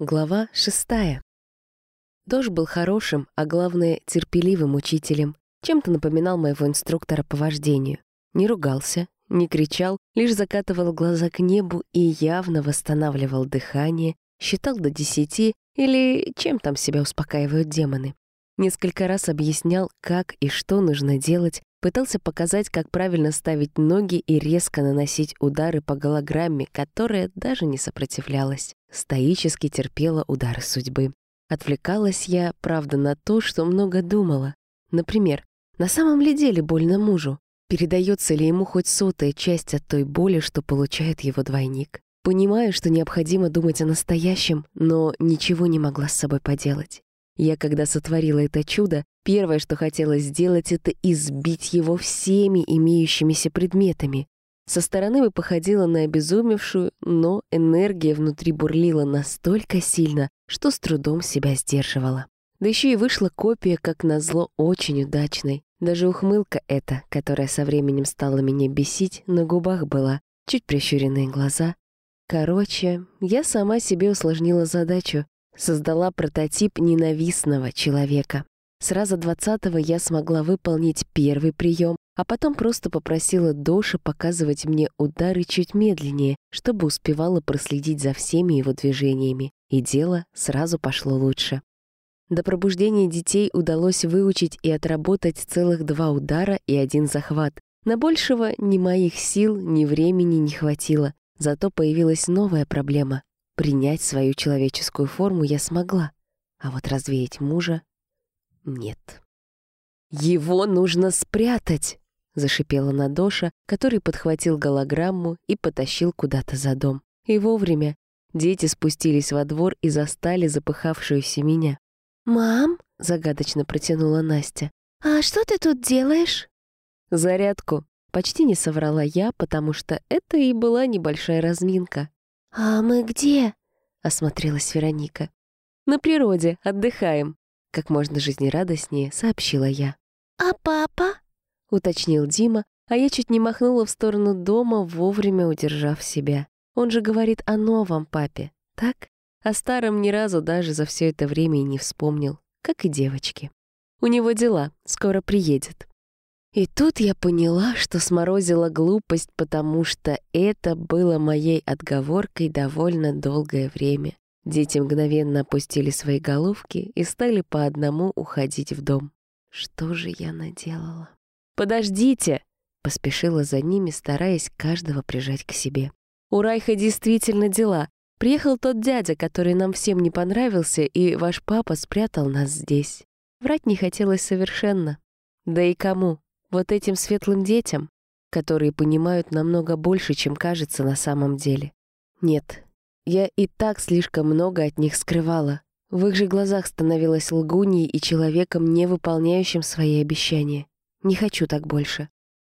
Глава шестая. Дож был хорошим, а главное, терпеливым учителем. Чем-то напоминал моего инструктора по вождению. Не ругался, не кричал, лишь закатывал глаза к небу и явно восстанавливал дыхание, считал до десяти или чем там себя успокаивают демоны. Несколько раз объяснял, как и что нужно делать, пытался показать, как правильно ставить ноги и резко наносить удары по голограмме, которая даже не сопротивлялась стоически терпела удары судьбы. Отвлекалась я, правда, на то, что много думала. Например, на самом ли деле больно мужу? Передается ли ему хоть сотая часть от той боли, что получает его двойник? Понимаю, что необходимо думать о настоящем, но ничего не могла с собой поделать. Я, когда сотворила это чудо, первое, что хотела сделать, это избить его всеми имеющимися предметами. Со стороны бы походила на обезумевшую, но энергия внутри бурлила настолько сильно, что с трудом себя сдерживала. Да еще и вышла копия, как назло, очень удачной. Даже ухмылка эта, которая со временем стала меня бесить, на губах была, чуть прищуренные глаза. Короче, я сама себе усложнила задачу, создала прототип ненавистного человека. Сразу двадцатого я смогла выполнить первый прием, а потом просто попросила Доша показывать мне удары чуть медленнее, чтобы успевала проследить за всеми его движениями, и дело сразу пошло лучше. До пробуждения детей удалось выучить и отработать целых два удара и один захват. На большего ни моих сил, ни времени не хватило. Зато появилась новая проблема. Принять свою человеческую форму я смогла, а вот развеять мужа — нет. «Его нужно спрятать!» Зашипела Надоша, который подхватил голограмму и потащил куда-то за дом. И вовремя дети спустились во двор и застали запыхавшуюся меня. «Мам?» — загадочно протянула Настя. «А что ты тут делаешь?» «Зарядку». Почти не соврала я, потому что это и была небольшая разминка. «А мы где?» — осмотрелась Вероника. «На природе, отдыхаем», — как можно жизнерадостнее сообщила я. «А папа?» — уточнил Дима, а я чуть не махнула в сторону дома, вовремя удержав себя. Он же говорит о новом папе, так? О старом ни разу даже за все это время и не вспомнил, как и девочки. У него дела, скоро приедет. И тут я поняла, что сморозила глупость, потому что это было моей отговоркой довольно долгое время. Дети мгновенно опустили свои головки и стали по одному уходить в дом. Что же я наделала? «Подождите!» — поспешила за ними, стараясь каждого прижать к себе. «У Райха действительно дела. Приехал тот дядя, который нам всем не понравился, и ваш папа спрятал нас здесь. Врать не хотелось совершенно. Да и кому? Вот этим светлым детям, которые понимают намного больше, чем кажется на самом деле. Нет, я и так слишком много от них скрывала. В их же глазах становилась лгуньей и человеком, не выполняющим свои обещания. Не хочу так больше.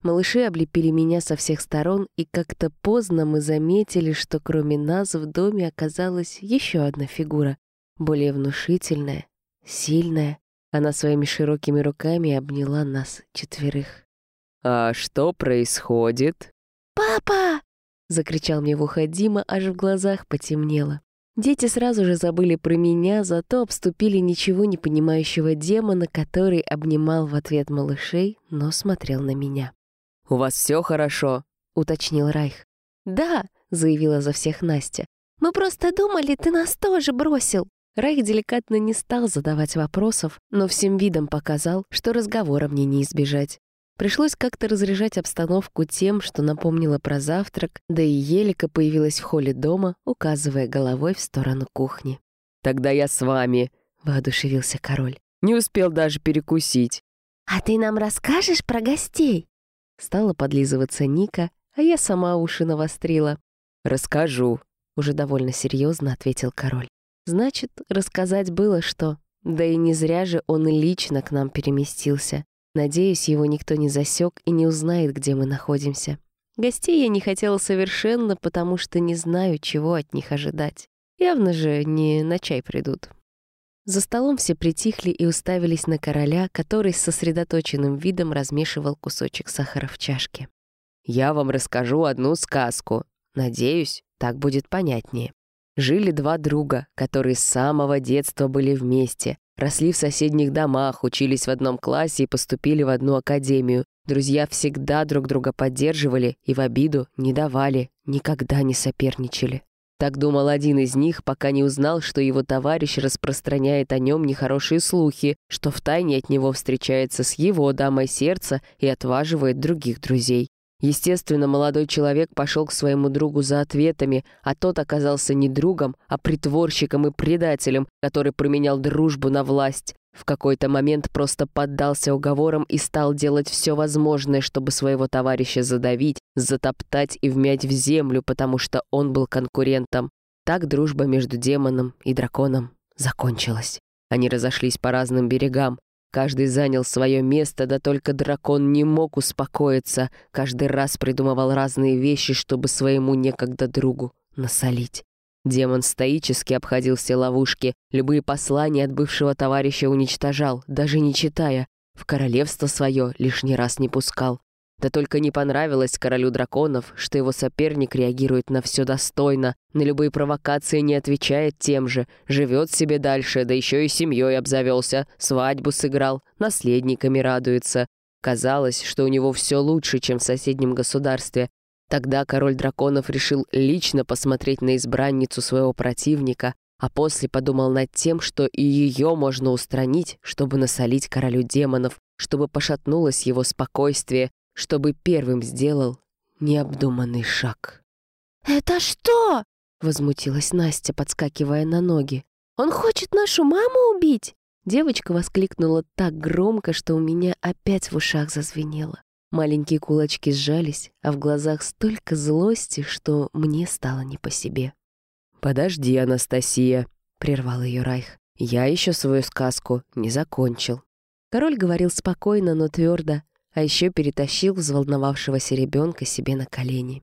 Малыши облепили меня со всех сторон, и как-то поздно мы заметили, что кроме нас в доме оказалась еще одна фигура, более внушительная, сильная. Она своими широкими руками обняла нас четверых. «А что происходит?» «Папа!» — закричал мне в ухо Дима, аж в глазах потемнело. Дети сразу же забыли про меня, зато обступили ничего не понимающего демона, который обнимал в ответ малышей, но смотрел на меня. «У вас все хорошо?» — уточнил Райх. «Да», — заявила за всех Настя. «Мы просто думали, ты нас тоже бросил». Райх деликатно не стал задавать вопросов, но всем видом показал, что разговора мне не избежать. Пришлось как-то разряжать обстановку тем, что напомнила про завтрак, да и Елика появилась в холле дома, указывая головой в сторону кухни. «Тогда я с вами», — воодушевился король. «Не успел даже перекусить». «А ты нам расскажешь про гостей?» Стала подлизываться Ника, а я сама уши навострила. «Расскажу», — уже довольно серьезно ответил король. «Значит, рассказать было что. Да и не зря же он лично к нам переместился. Надеюсь, его никто не засек и не узнает, где мы находимся. Гостей я не хотела совершенно, потому что не знаю, чего от них ожидать. Явно же не на чай придут. За столом все притихли и уставились на короля, который с сосредоточенным видом размешивал кусочек сахара в чашке. «Я вам расскажу одну сказку. Надеюсь, так будет понятнее. Жили два друга, которые с самого детства были вместе, росли в соседних домах, учились в одном классе и поступили в одну академию. Друзья всегда друг друга поддерживали и в обиду не давали, никогда не соперничали. Так думал один из них, пока не узнал, что его товарищ распространяет о нем нехорошие слухи, что втайне от него встречается с его дамой сердца и отваживает других друзей. Естественно, молодой человек пошел к своему другу за ответами, а тот оказался не другом, а притворщиком и предателем, который променял дружбу на власть. В какой-то момент просто поддался уговорам и стал делать все возможное, чтобы своего товарища задавить, затоптать и вмять в землю, потому что он был конкурентом. Так дружба между демоном и драконом закончилась. Они разошлись по разным берегам. Каждый занял свое место, да только дракон не мог успокоиться. Каждый раз придумывал разные вещи, чтобы своему некогда другу насолить. Демон стоически обходил все ловушки, любые послания от бывшего товарища уничтожал, даже не читая. В королевство свое лишний раз не пускал. Да только не понравилось королю драконов, что его соперник реагирует на все достойно, на любые провокации не отвечает тем же, живет себе дальше, да еще и семьей обзавелся, свадьбу сыграл, наследниками радуется. Казалось, что у него все лучше, чем в соседнем государстве, Тогда король драконов решил лично посмотреть на избранницу своего противника, а после подумал над тем, что и ее можно устранить, чтобы насолить королю демонов, чтобы пошатнулось его спокойствие, чтобы первым сделал необдуманный шаг. «Это что?» — возмутилась Настя, подскакивая на ноги. «Он хочет нашу маму убить?» Девочка воскликнула так громко, что у меня опять в ушах зазвенело. Маленькие кулачки сжались, а в глазах столько злости, что мне стало не по себе. «Подожди, Анастасия», — прервал ее Райх. «Я еще свою сказку не закончил». Король говорил спокойно, но твердо, а еще перетащил взволновавшегося ребенка себе на колени.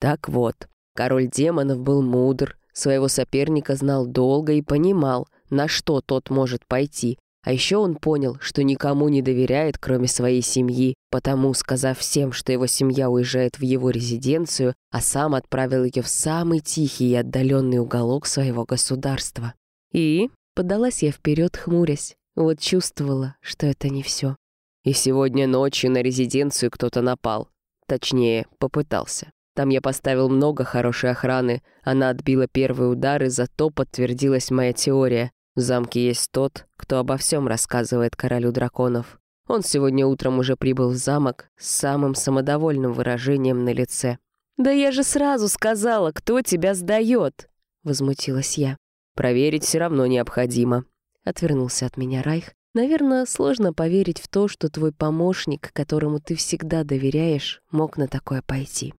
Так вот, король демонов был мудр, своего соперника знал долго и понимал, на что тот может пойти, а еще он понял, что никому не доверяет, кроме своей семьи, потому, сказав всем, что его семья уезжает в его резиденцию, а сам отправил ее в самый тихий и отдаленный уголок своего государства. И подалась я вперед, хмурясь. Вот чувствовала, что это не все. И сегодня ночью на резиденцию кто-то напал. Точнее, попытался. Там я поставил много хорошей охраны. Она отбила первый удар, и зато подтвердилась моя теория. В замке есть тот, кто обо всем рассказывает королю драконов. Он сегодня утром уже прибыл в замок с самым самодовольным выражением на лице. «Да я же сразу сказала, кто тебя сдает!» — возмутилась я. «Проверить все равно необходимо», — отвернулся от меня Райх. «Наверное, сложно поверить в то, что твой помощник, которому ты всегда доверяешь, мог на такое пойти».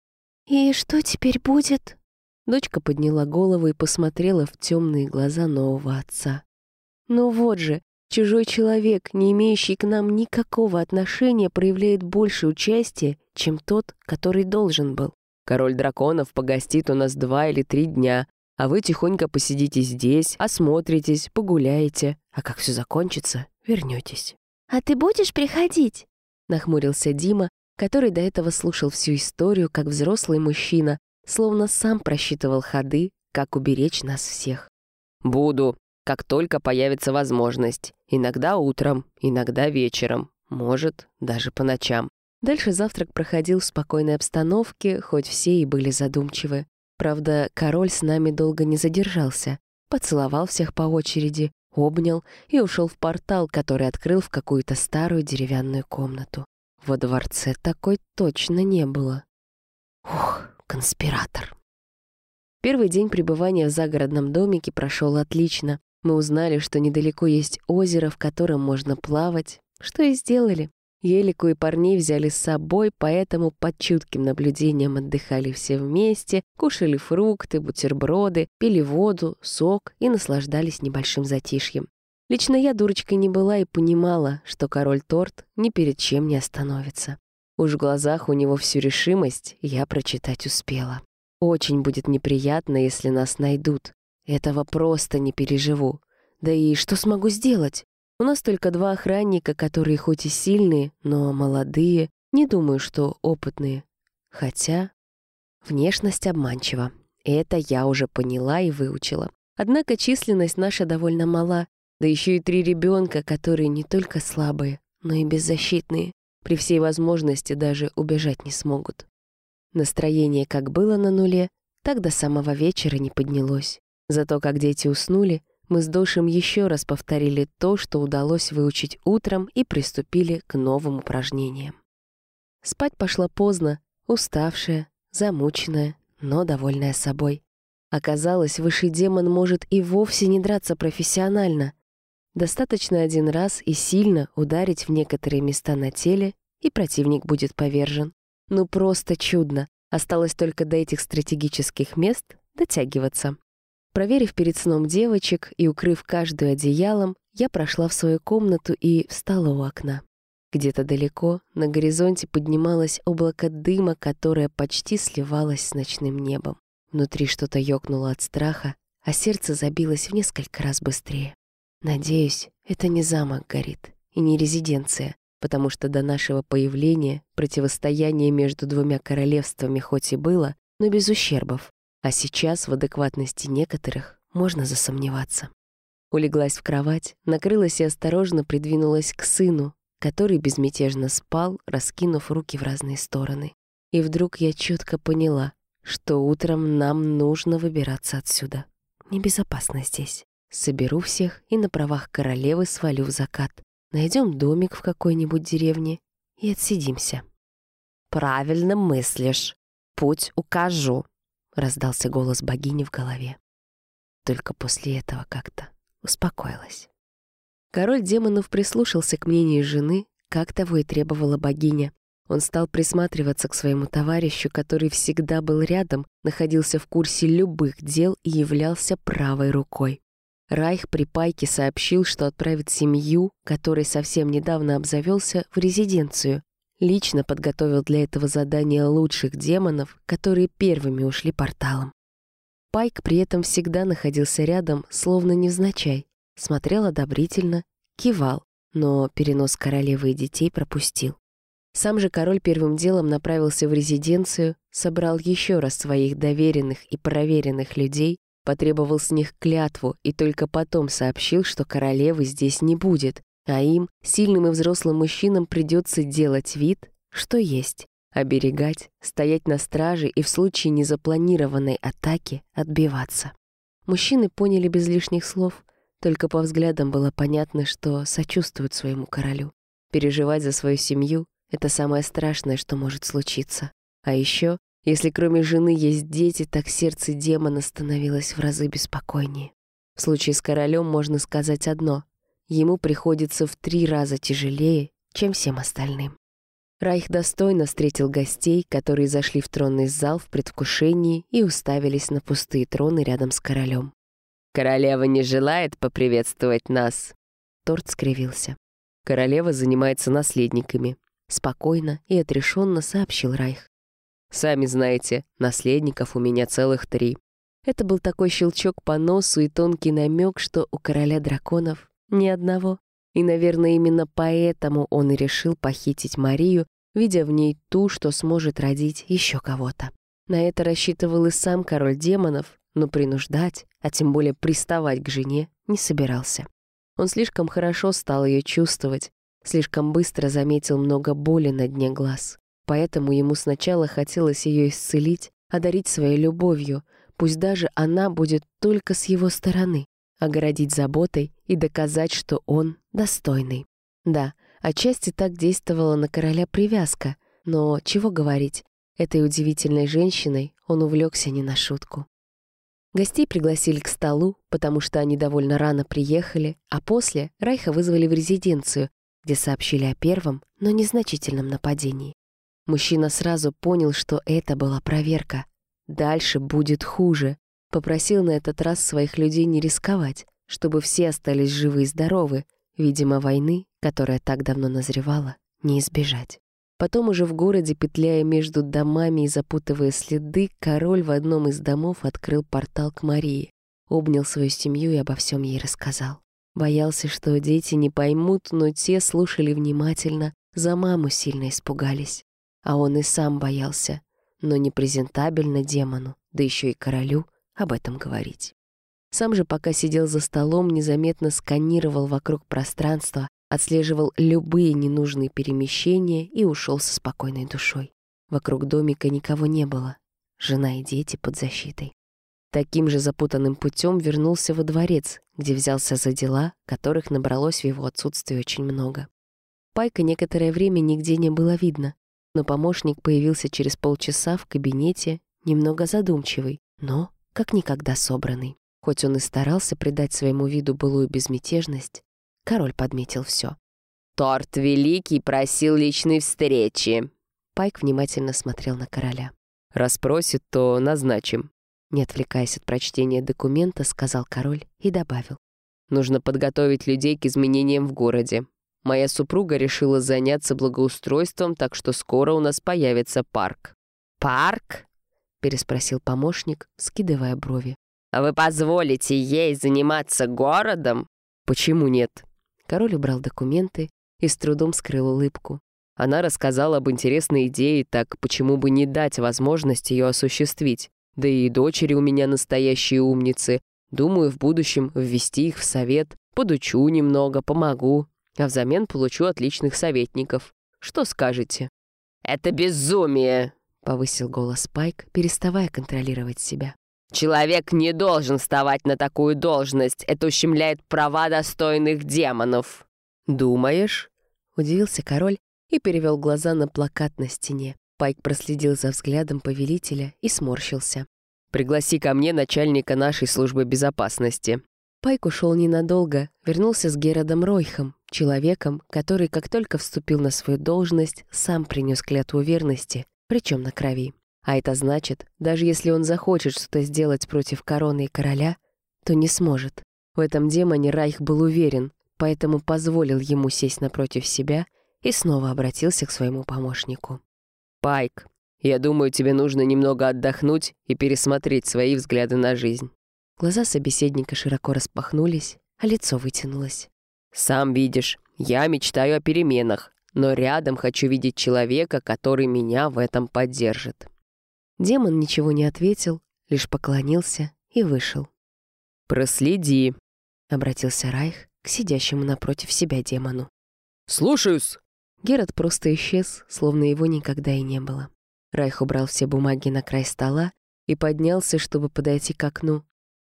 «И что теперь будет?» Дочка подняла голову и посмотрела в темные глаза нового отца. «Ну вот же, чужой человек, не имеющий к нам никакого отношения, проявляет больше участия, чем тот, который должен был. Король драконов погостит у нас два или три дня, а вы тихонько посидите здесь, осмотритесь, погуляете, а как все закончится, вернетесь. «А ты будешь приходить?» — нахмурился Дима, который до этого слушал всю историю как взрослый мужчина, словно сам просчитывал ходы, как уберечь нас всех. «Буду, как только появится возможность. Иногда утром, иногда вечером, может, даже по ночам». Дальше завтрак проходил в спокойной обстановке, хоть все и были задумчивы. Правда, король с нами долго не задержался. Поцеловал всех по очереди, обнял и ушел в портал, который открыл в какую-то старую деревянную комнату. Во дворце такой точно не было. Ух, конспиратор. Первый день пребывания в загородном домике прошел отлично. Мы узнали, что недалеко есть озеро, в котором можно плавать, что и сделали. Елику и парней взяли с собой, поэтому под чутким наблюдением отдыхали все вместе, кушали фрукты, бутерброды, пили воду, сок и наслаждались небольшим затишьем. Лично я дурочкой не была и понимала, что король торт ни перед чем не остановится. Уж в глазах у него всю решимость я прочитать успела. Очень будет неприятно, если нас найдут. Этого просто не переживу. Да и что смогу сделать? У нас только два охранника, которые хоть и сильные, но молодые. Не думаю, что опытные. Хотя внешность обманчива. Это я уже поняла и выучила. Однако численность наша довольно мала, да еще и три ребенка, которые не только слабые, но и беззащитные. При всей возможности даже убежать не смогут. Настроение как было на нуле, так до самого вечера не поднялось. Зато как дети уснули, мы с Дошем еще раз повторили то, что удалось выучить утром и приступили к новым упражнениям. Спать пошла поздно, уставшая, замученная, но довольная собой. Оказалось, высший демон может и вовсе не драться профессионально. Достаточно один раз и сильно ударить в некоторые места на теле, и противник будет повержен. Ну просто чудно. Осталось только до этих стратегических мест дотягиваться. Проверив перед сном девочек и укрыв каждую одеялом, я прошла в свою комнату и встала у окна. Где-то далеко на горизонте поднималось облако дыма, которое почти сливалось с ночным небом. Внутри что-то ёкнуло от страха, а сердце забилось в несколько раз быстрее. Надеюсь, это не замок горит и не резиденция, потому что до нашего появления противостояние между двумя королевствами хоть и было, но без ущербов. А сейчас в адекватности некоторых можно засомневаться. Улеглась в кровать, накрылась и осторожно придвинулась к сыну, который безмятежно спал, раскинув руки в разные стороны. И вдруг я четко поняла, что утром нам нужно выбираться отсюда. Небезопасно здесь. Соберу всех и на правах королевы свалю в закат. Найдем домик в какой-нибудь деревне и отсидимся. «Правильно мыслишь. Путь укажу», — раздался голос богини в голове. Только после этого как-то успокоилась. Король демонов прислушался к мнению жены, как того и требовала богиня. Он стал присматриваться к своему товарищу, который всегда был рядом, находился в курсе любых дел и являлся правой рукой. Райх при пайке сообщил, что отправит семью, который совсем недавно обзавелся, в резиденцию, Лично подготовил для этого задания лучших демонов, которые первыми ушли порталом. Пайк при этом всегда находился рядом, словно невзначай, смотрел одобрительно, кивал, но перенос королевы и детей пропустил. Сам же король первым делом направился в резиденцию, собрал еще раз своих доверенных и проверенных людей, потребовал с них клятву и только потом сообщил, что королевы здесь не будет, а им, сильным и взрослым мужчинам, придется делать вид, что есть, оберегать, стоять на страже и в случае незапланированной атаки отбиваться. Мужчины поняли без лишних слов, только по взглядам было понятно, что сочувствуют своему королю. Переживать за свою семью — это самое страшное, что может случиться. А еще, если кроме жены есть дети, так сердце демона становилось в разы беспокойнее. В случае с королем можно сказать одно ему приходится в три раза тяжелее, чем всем остальным. Райх достойно встретил гостей, которые зашли в тронный зал в предвкушении и уставились на пустые троны рядом с королем. «Королева не желает поприветствовать нас!» Торт скривился. «Королева занимается наследниками», — спокойно и отрешенно сообщил Райх. «Сами знаете, наследников у меня целых три». Это был такой щелчок по носу и тонкий намек, что у короля драконов ни одного. И, наверное, именно поэтому он и решил похитить Марию, видя в ней ту, что сможет родить еще кого-то. На это рассчитывал и сам король демонов, но принуждать, а тем более приставать к жене, не собирался. Он слишком хорошо стал ее чувствовать, слишком быстро заметил много боли на дне глаз. Поэтому ему сначала хотелось ее исцелить, одарить своей любовью, пусть даже она будет только с его стороны огородить заботой и доказать, что он достойный. Да, отчасти так действовала на короля привязка, но чего говорить, этой удивительной женщиной он увлекся не на шутку. Гостей пригласили к столу, потому что они довольно рано приехали, а после Райха вызвали в резиденцию, где сообщили о первом, но незначительном нападении. Мужчина сразу понял, что это была проверка. Дальше будет хуже. Попросил на этот раз своих людей не рисковать, чтобы все остались живы и здоровы. Видимо, войны, которая так давно назревала, не избежать. Потом уже в городе, петляя между домами и запутывая следы, король в одном из домов открыл портал к Марии, обнял свою семью и обо всем ей рассказал. Боялся, что дети не поймут, но те слушали внимательно, за маму сильно испугались. А он и сам боялся, но непрезентабельно демону да еще и королю, об этом говорить. Сам же пока сидел за столом, незаметно сканировал вокруг пространства, отслеживал любые ненужные перемещения и ушел со спокойной душой. Вокруг домика никого не было. Жена и дети под защитой. Таким же запутанным путем вернулся во дворец, где взялся за дела, которых набралось в его отсутствии очень много. Пайка некоторое время нигде не было видно, но помощник появился через полчаса в кабинете, немного задумчивый, но как никогда собранный. Хоть он и старался придать своему виду былую безмятежность, король подметил все. «Торт Великий просил личной встречи». Пайк внимательно смотрел на короля. «Расспросит, то назначим», не отвлекаясь от прочтения документа, сказал король и добавил. «Нужно подготовить людей к изменениям в городе. Моя супруга решила заняться благоустройством, так что скоро у нас появится парк». «Парк?» — переспросил помощник, скидывая брови. «А вы позволите ей заниматься городом?» «Почему нет?» Король убрал документы и с трудом скрыл улыбку. Она рассказала об интересной идее, так почему бы не дать возможность ее осуществить? Да и дочери у меня настоящие умницы. Думаю, в будущем ввести их в совет, подучу немного, помогу, а взамен получу отличных советников. Что скажете?» «Это безумие!» — повысил голос Пайк, переставая контролировать себя. «Человек не должен вставать на такую должность. Это ущемляет права достойных демонов». «Думаешь?» — удивился король и перевел глаза на плакат на стене. Пайк проследил за взглядом повелителя и сморщился. «Пригласи ко мне начальника нашей службы безопасности». Пайк ушел ненадолго, вернулся с Геродом Ройхом, человеком, который, как только вступил на свою должность, сам принес клятву верности, причем на крови. А это значит, даже если он захочет что-то сделать против короны и короля, то не сможет. В этом демоне Райх был уверен, поэтому позволил ему сесть напротив себя и снова обратился к своему помощнику. «Пайк, я думаю, тебе нужно немного отдохнуть и пересмотреть свои взгляды на жизнь». Глаза собеседника широко распахнулись, а лицо вытянулось. «Сам видишь, я мечтаю о переменах, но рядом хочу видеть человека, который меня в этом поддержит». Демон ничего не ответил, лишь поклонился и вышел. «Проследи», — обратился Райх к сидящему напротив себя демону. «Слушаюсь!» Герат просто исчез, словно его никогда и не было. Райх убрал все бумаги на край стола и поднялся, чтобы подойти к окну.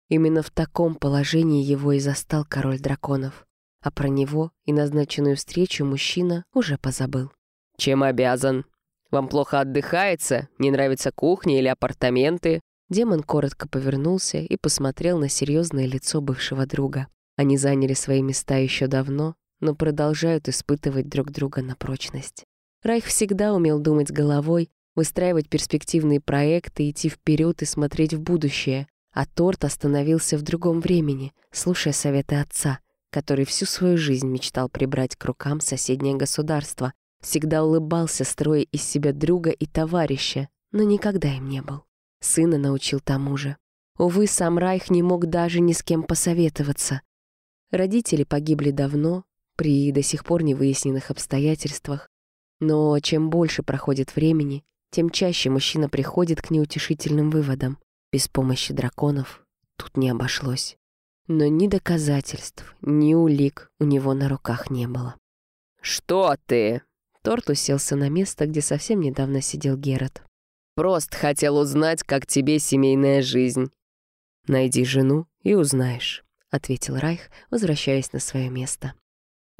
Именно в таком положении его и застал король драконов. А про него и назначенную встречу мужчина уже позабыл. «Чем обязан? Вам плохо отдыхается? Не нравится кухня или апартаменты?» Демон коротко повернулся и посмотрел на серьезное лицо бывшего друга. Они заняли свои места еще давно, но продолжают испытывать друг друга на прочность. Райх всегда умел думать головой, выстраивать перспективные проекты, идти вперед и смотреть в будущее, а Торт остановился в другом времени, слушая советы отца, который всю свою жизнь мечтал прибрать к рукам соседнее государство, всегда улыбался, строя из себя друга и товарища, но никогда им не был. Сына научил тому же. Увы, сам Райх не мог даже ни с кем посоветоваться. Родители погибли давно, при до сих пор невыясненных обстоятельствах. Но чем больше проходит времени, тем чаще мужчина приходит к неутешительным выводам. Без помощи драконов тут не обошлось. Но ни доказательств, ни улик у него на руках не было. «Что ты?» Торт уселся на место, где совсем недавно сидел Герат. «Просто хотел узнать, как тебе семейная жизнь». «Найди жену и узнаешь», — ответил Райх, возвращаясь на свое место.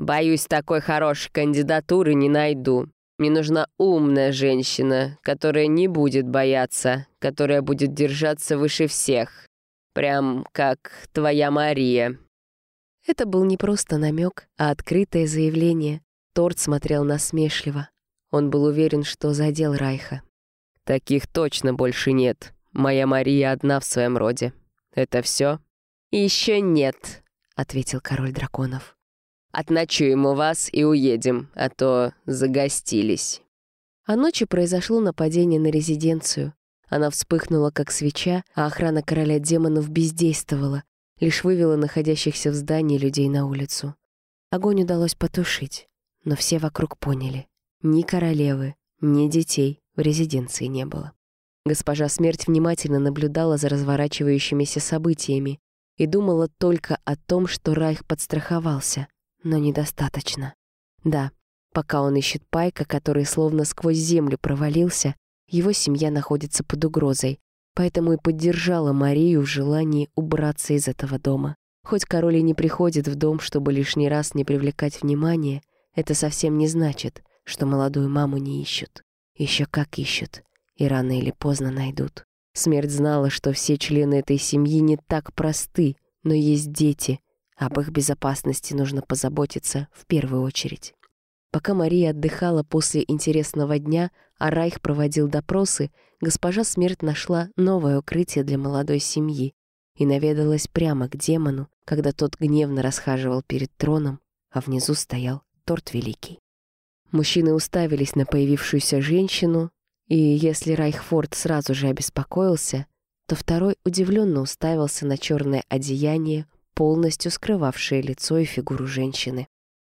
Боюсь, такой хорошей кандидатуры не найду. Мне нужна умная женщина, которая не будет бояться, которая будет держаться выше всех. Прям как твоя Мария». Это был не просто намек, а открытое заявление. Торт смотрел насмешливо. Он был уверен, что задел Райха. «Таких точно больше нет. Моя Мария одна в своем роде. Это все?» «Еще нет», — ответил король драконов. Отночуем у вас и уедем, а то загостились». А ночью произошло нападение на резиденцию. Она вспыхнула, как свеча, а охрана короля демонов бездействовала, лишь вывела находящихся в здании людей на улицу. Огонь удалось потушить, но все вокруг поняли. Ни королевы, ни детей в резиденции не было. Госпожа Смерть внимательно наблюдала за разворачивающимися событиями и думала только о том, что Райх подстраховался, но недостаточно. Да, пока он ищет Пайка, который словно сквозь землю провалился, его семья находится под угрозой, поэтому и поддержала Марию в желании убраться из этого дома. Хоть король и не приходит в дом, чтобы лишний раз не привлекать внимание, это совсем не значит, что молодую маму не ищут. Еще как ищут, и рано или поздно найдут. Смерть знала, что все члены этой семьи не так просты, но есть дети. Об их безопасности нужно позаботиться в первую очередь. Пока Мария отдыхала после интересного дня, а Райх проводил допросы, госпожа Смерть нашла новое укрытие для молодой семьи и наведалась прямо к демону, когда тот гневно расхаживал перед троном, а внизу стоял торт великий. Мужчины уставились на появившуюся женщину, и если Райхфорд сразу же обеспокоился, то второй удивленно уставился на черное одеяние, полностью скрывавшее лицо и фигуру женщины.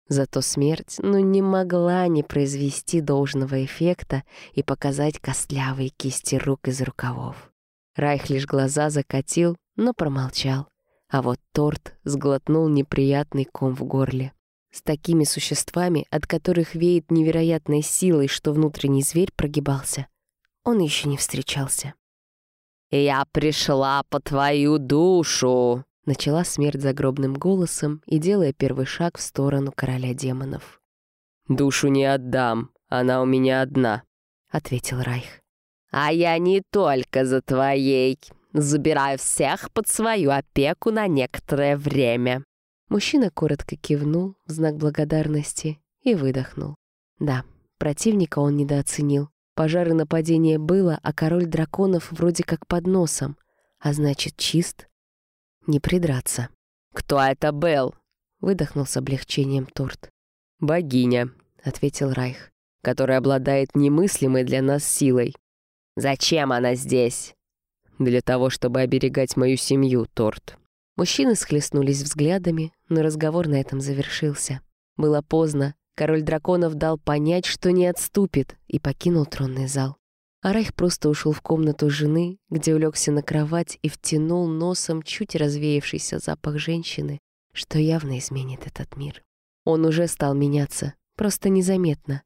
Зато смерть ну не могла не произвести должного эффекта и показать костлявые кисти рук из рукавов. Райх лишь глаза закатил, но промолчал. А вот торт сглотнул неприятный ком в горле. С такими существами, от которых веет невероятной силой, что внутренний зверь прогибался, он еще не встречался. «Я пришла по твою душу!» Начала смерть загробным голосом и делая первый шаг в сторону короля демонов. «Душу не отдам, она у меня одна», — ответил Райх. «А я не только за твоей. Забираю всех под свою опеку на некоторое время». Мужчина коротко кивнул в знак благодарности и выдохнул. Да, противника он недооценил. Пожар и нападение было, а король драконов вроде как под носом, а значит чист не придраться. «Кто это был?» — выдохнул с облегчением торт. «Богиня», — ответил Райх, «которая обладает немыслимой для нас силой». «Зачем она здесь?» «Для того, чтобы оберегать мою семью, торт». Мужчины схлестнулись взглядами, но разговор на этом завершился. Было поздно, король драконов дал понять, что не отступит, и покинул тронный зал. Арайх просто ушел в комнату жены, где улегся на кровать и втянул носом чуть развеявшийся запах женщины, что явно изменит этот мир. Он уже стал меняться, просто незаметно.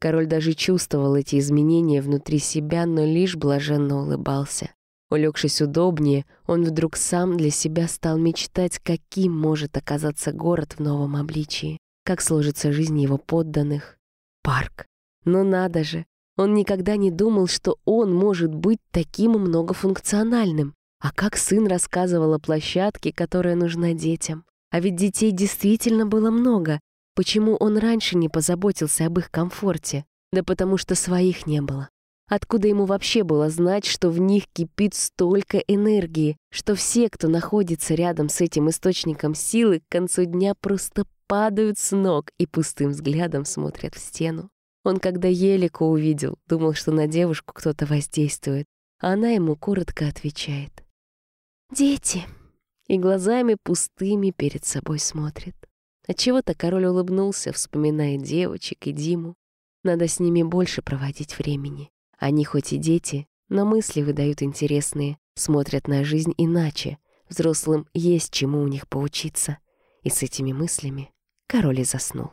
Король даже чувствовал эти изменения внутри себя, но лишь блаженно улыбался. Улегшись удобнее, он вдруг сам для себя стал мечтать, каким может оказаться город в новом обличии, как сложится жизнь его подданных. Парк. Ну надо же, он никогда не думал, что он может быть таким многофункциональным. А как сын рассказывал о площадке, которая нужна детям. А ведь детей действительно было много. Почему он раньше не позаботился об их комфорте? Да потому что своих не было. Откуда ему вообще было знать, что в них кипит столько энергии, что все, кто находится рядом с этим источником силы, к концу дня просто падают с ног и пустым взглядом смотрят в стену? Он, когда Елику увидел, думал, что на девушку кто-то воздействует, а она ему коротко отвечает. «Дети!» и глазами пустыми перед собой смотрит. Отчего-то король улыбнулся, вспоминая девочек и Диму. Надо с ними больше проводить времени. Они хоть и дети, но мысли выдают интересные, смотрят на жизнь иначе. Взрослым есть чему у них поучиться. И с этими мыслями король и заснул.